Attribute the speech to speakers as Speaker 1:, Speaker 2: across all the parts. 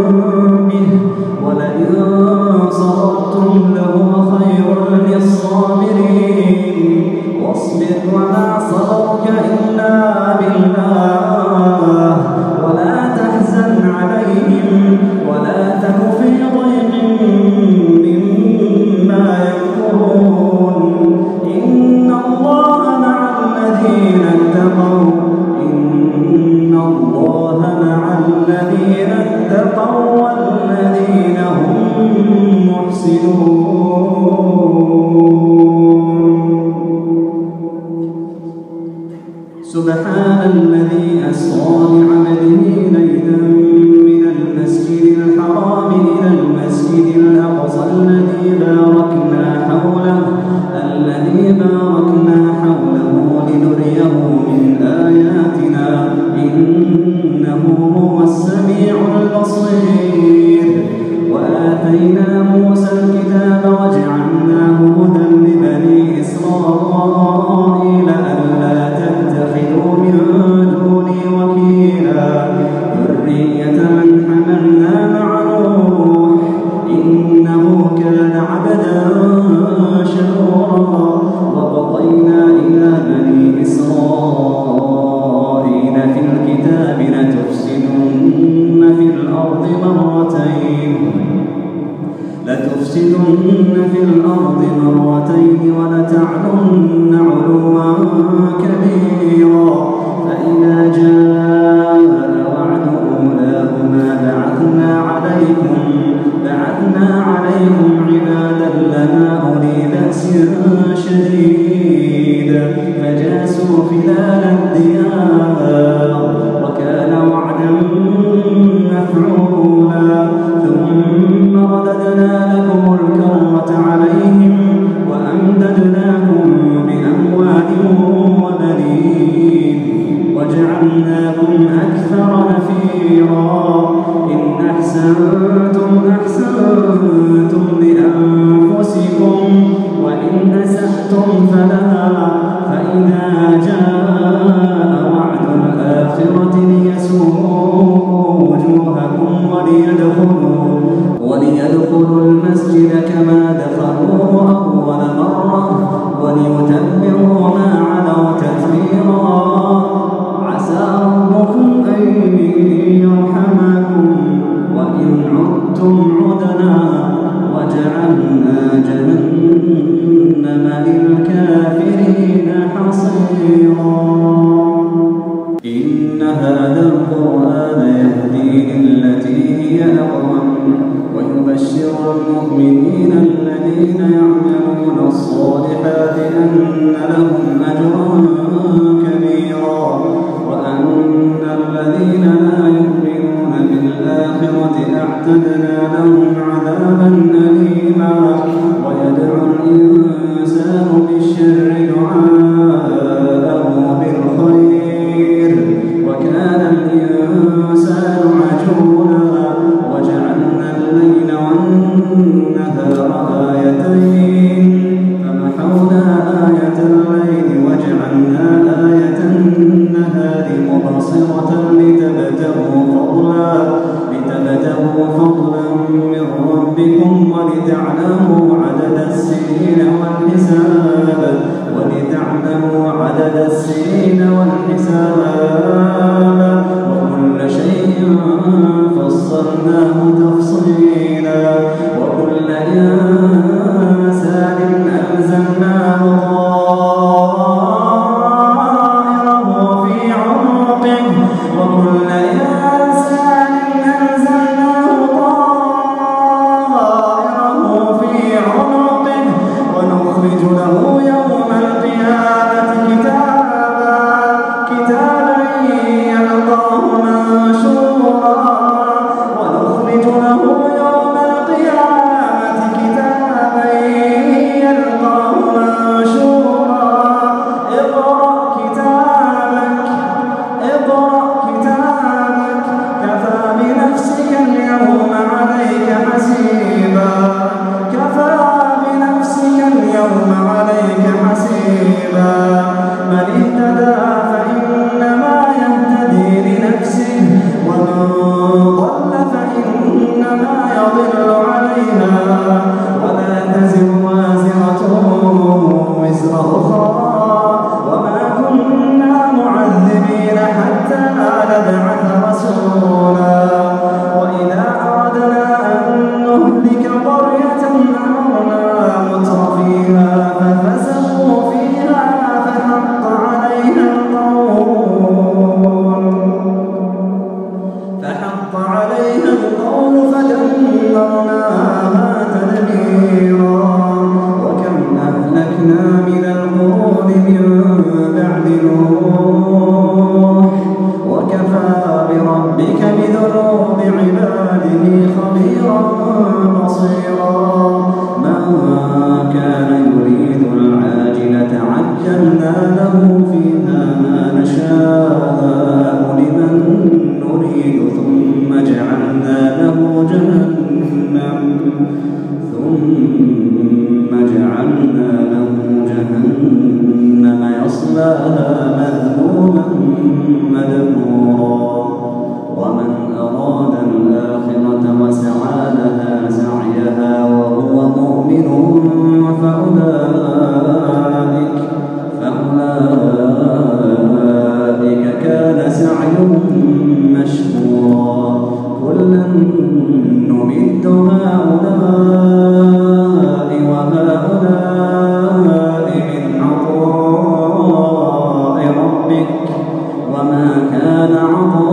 Speaker 1: Oh. يضر حتى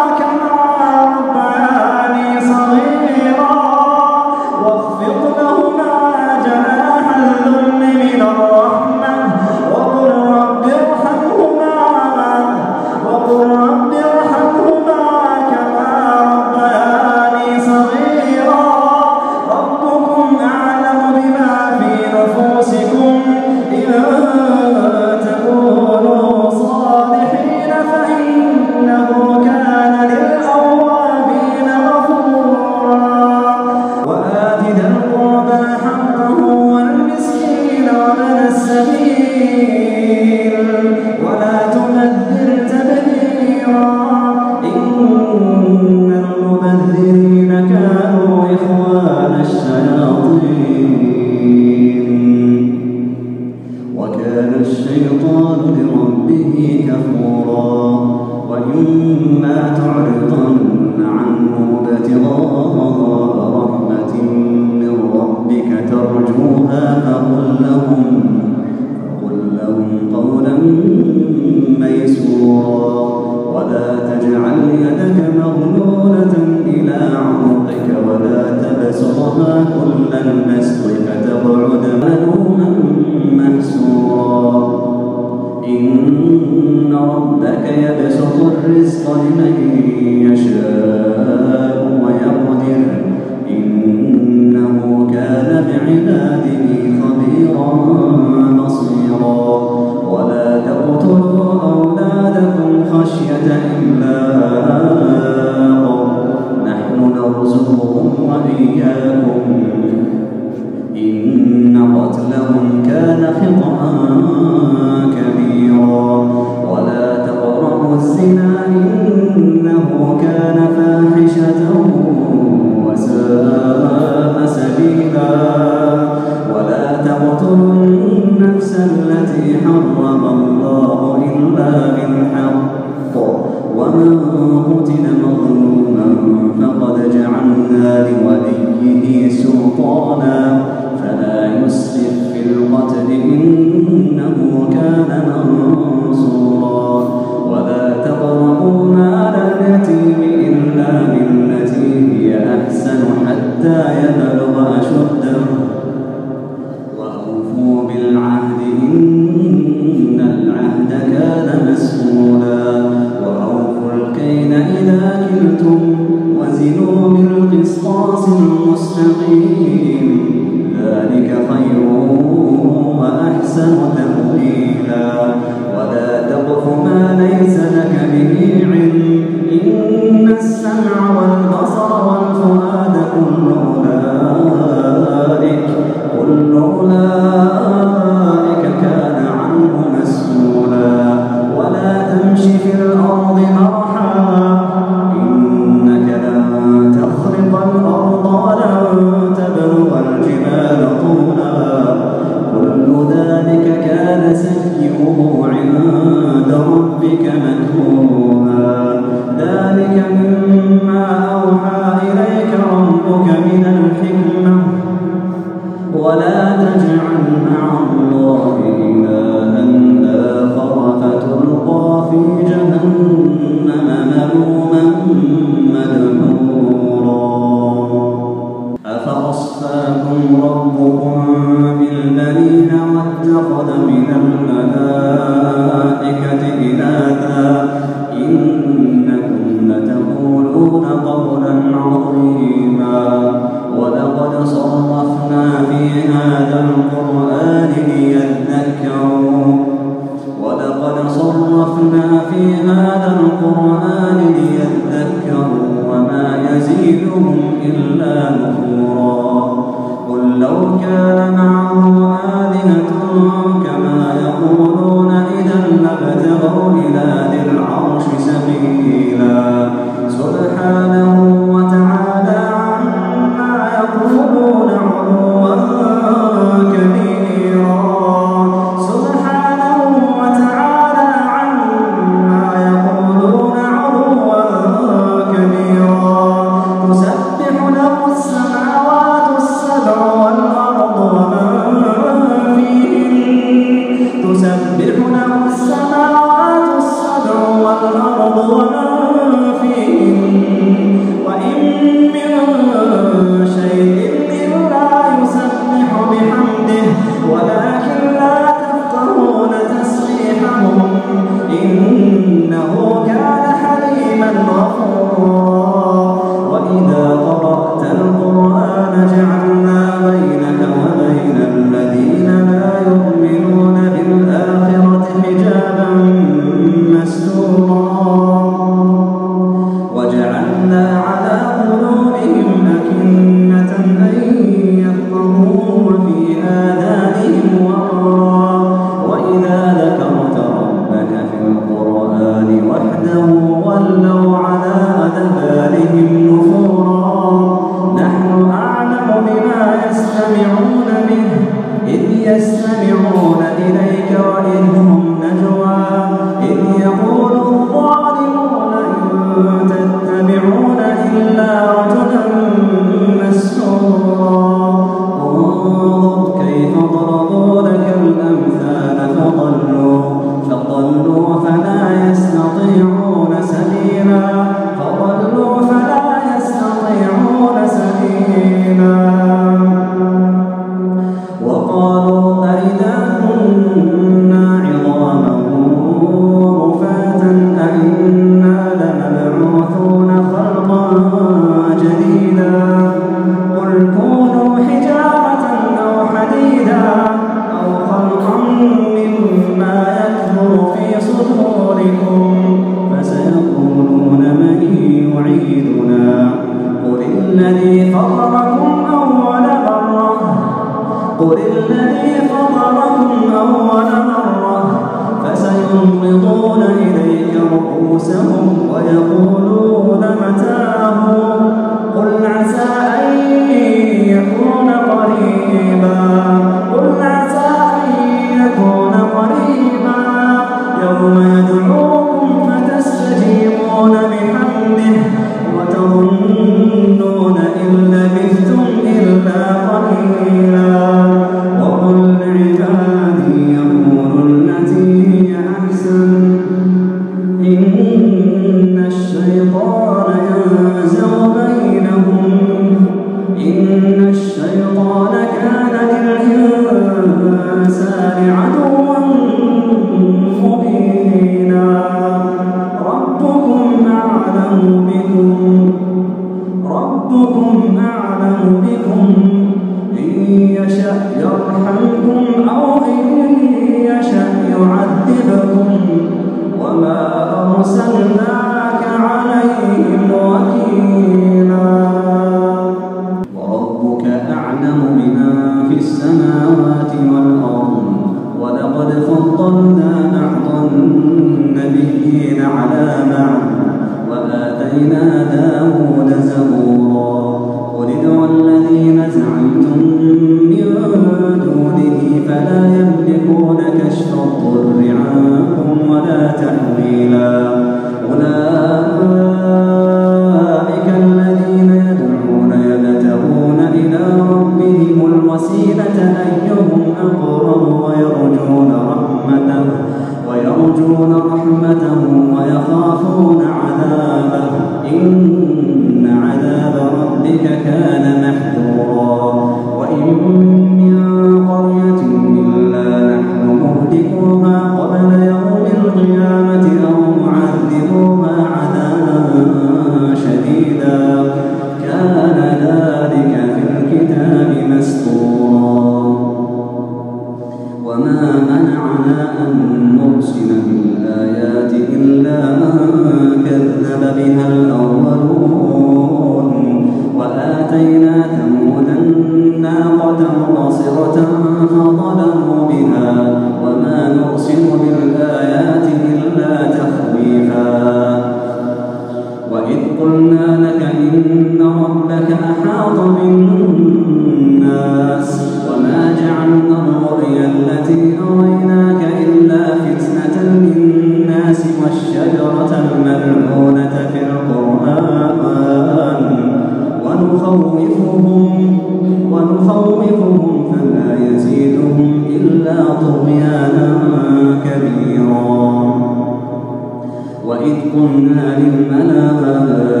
Speaker 1: وإذ قلنا للملائكة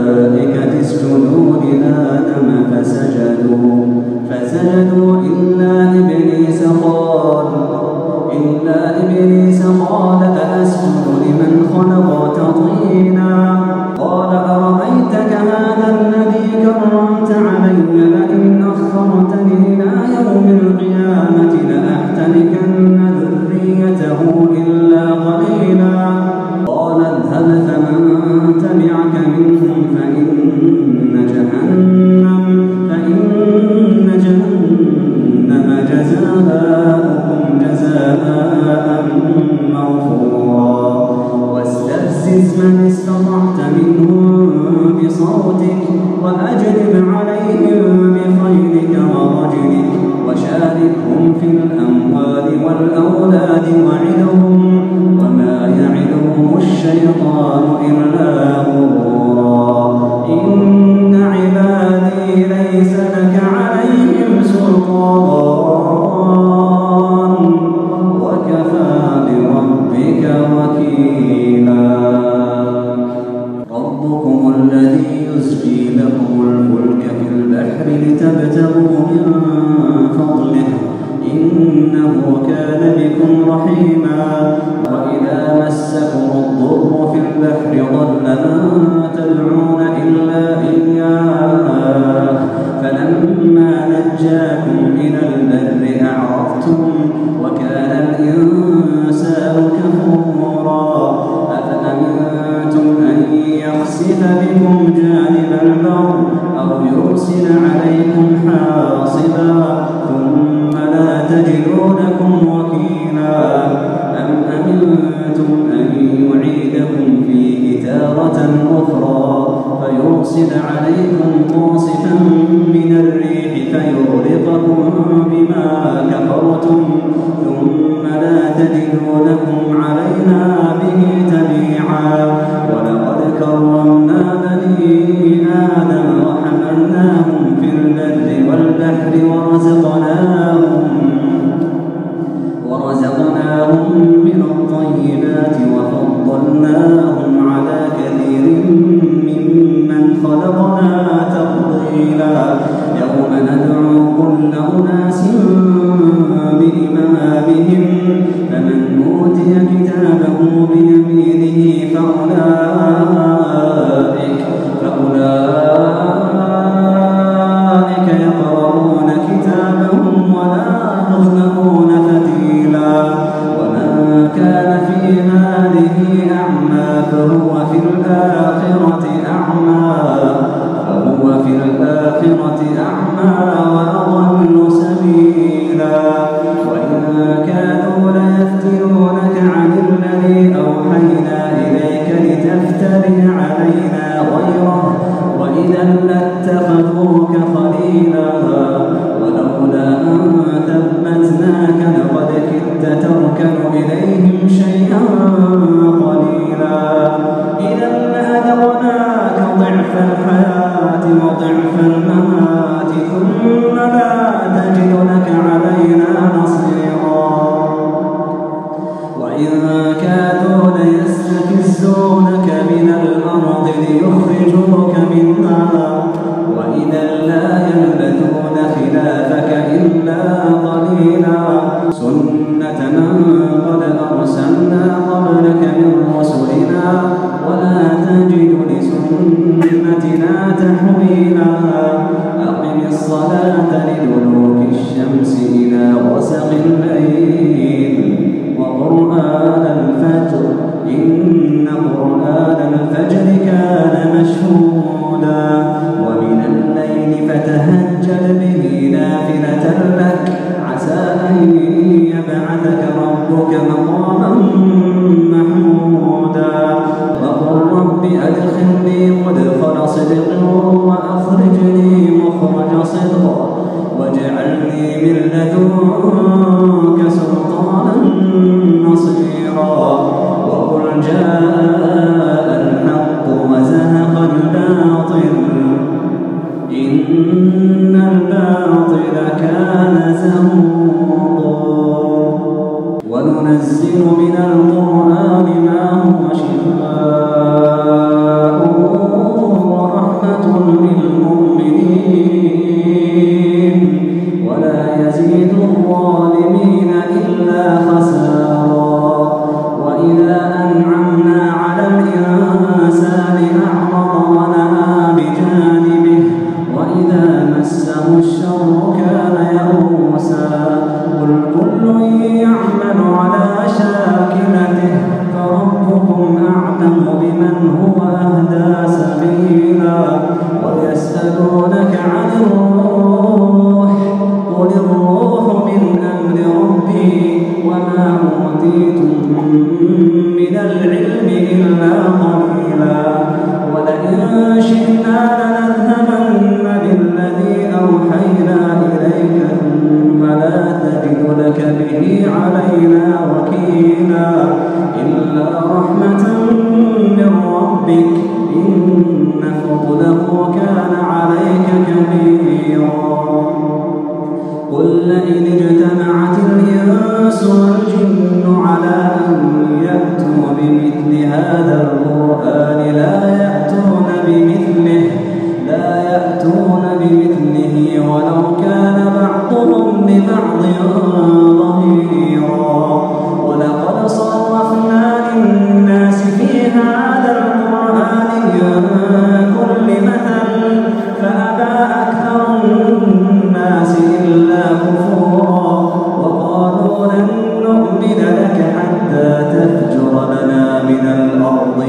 Speaker 1: اسجدوا لآدم فسجدوا فسجدوا إلا إبليس قال إلا إبليس قال إلى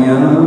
Speaker 1: على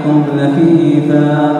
Speaker 1: عليكم لفيفا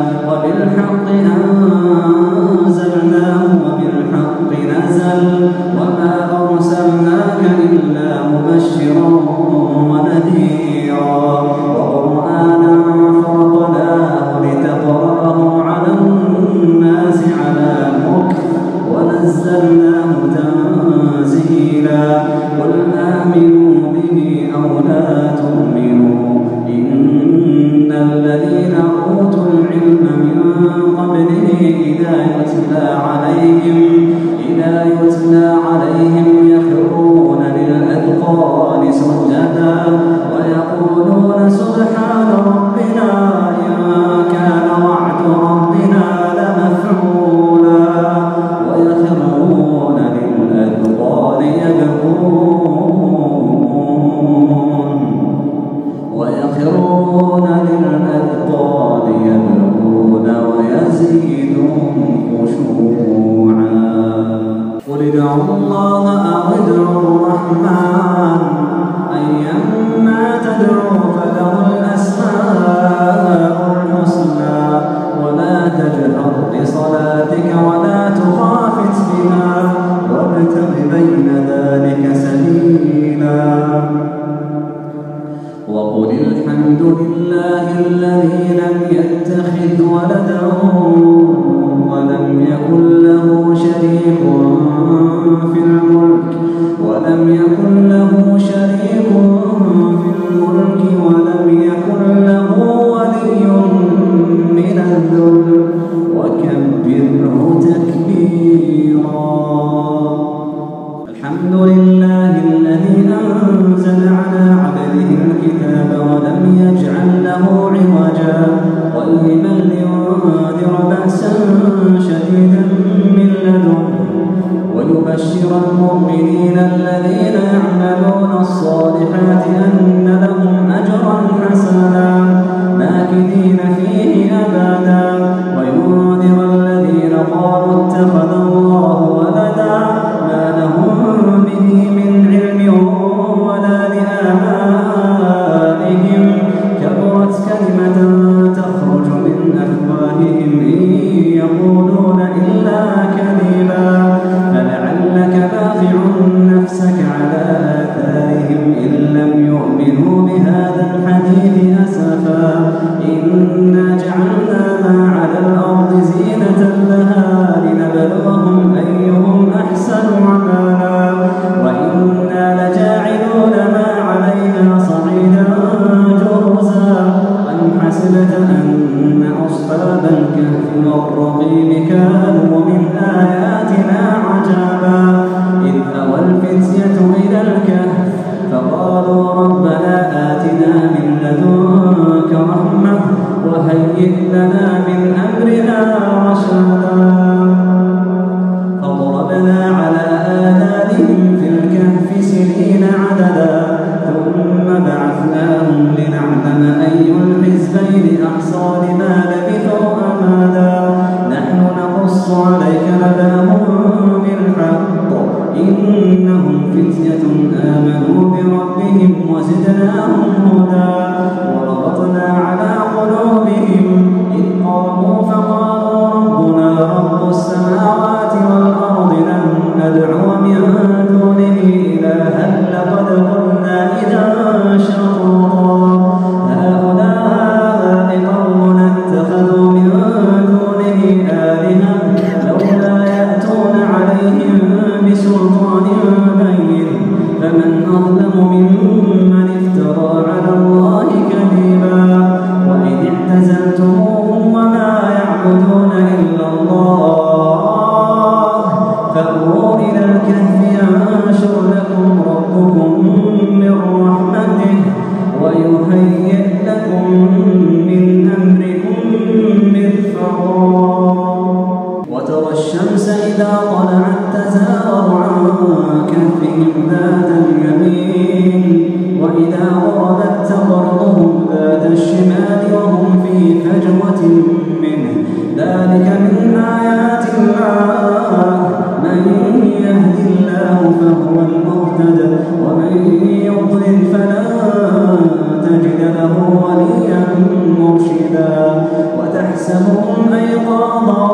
Speaker 1: يحسبهم أيقاظا